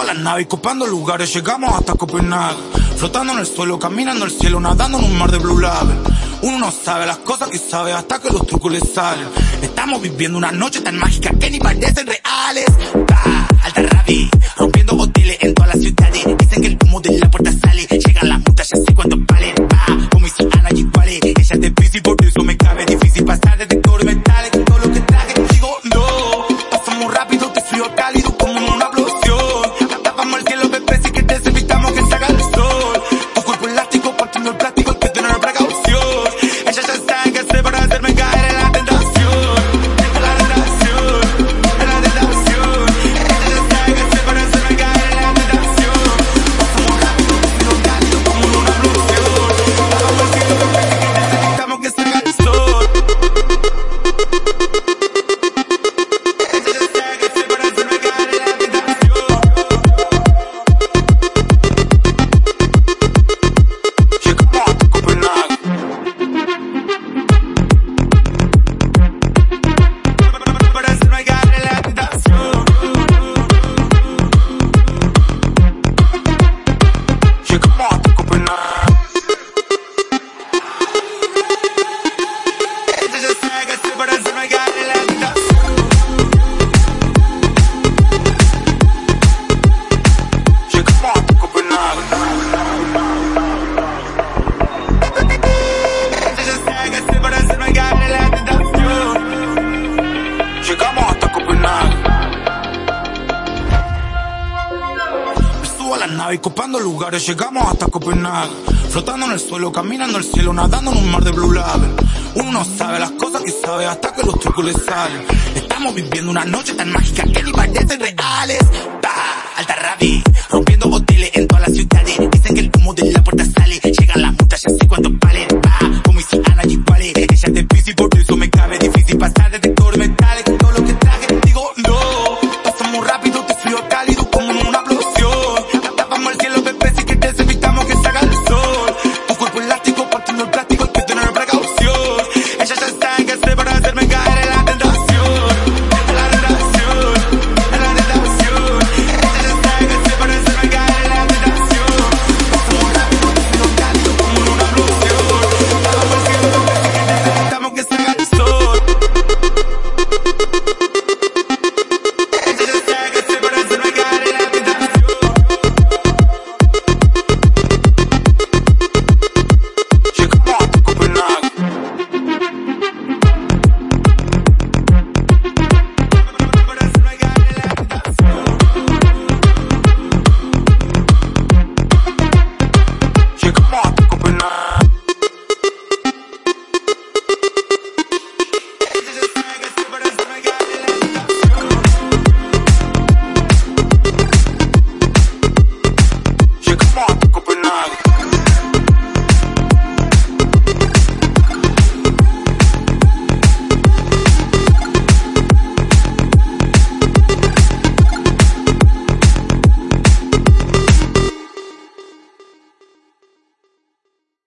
nave y copando lugares, llegamos hasta Copenhague. Flotando en el suelo, caminando el cielo, nadando en un mar de blue label. Uno no sabe las cosas que sabe hasta que los trucos le salen. Estamos viviendo una noche tan mágica que ni parecen reales. Bah, alta rabi, rompiendo hoteles en todas las ciudades. Dicen que el humo de la puerta sale. Llegan las multas, ya sé cuánto valen. Bah, como hizo Ana y iguales. Ella es difícil, por eso me cabe difícil pasar de y metales con todo lo que traje. Digo, no, pasamos rápido, te frío cálido como en una a la nave y copando lugares, llegamos hasta Copenhague. Flotando en el suelo, caminando el cielo, nadando en un mar de blue label. Uno no sabe las cosas que sabe hasta que los trucos le salen. Estamos viviendo una noche tan mágica que ni parecen reales. Bah, alta rabi,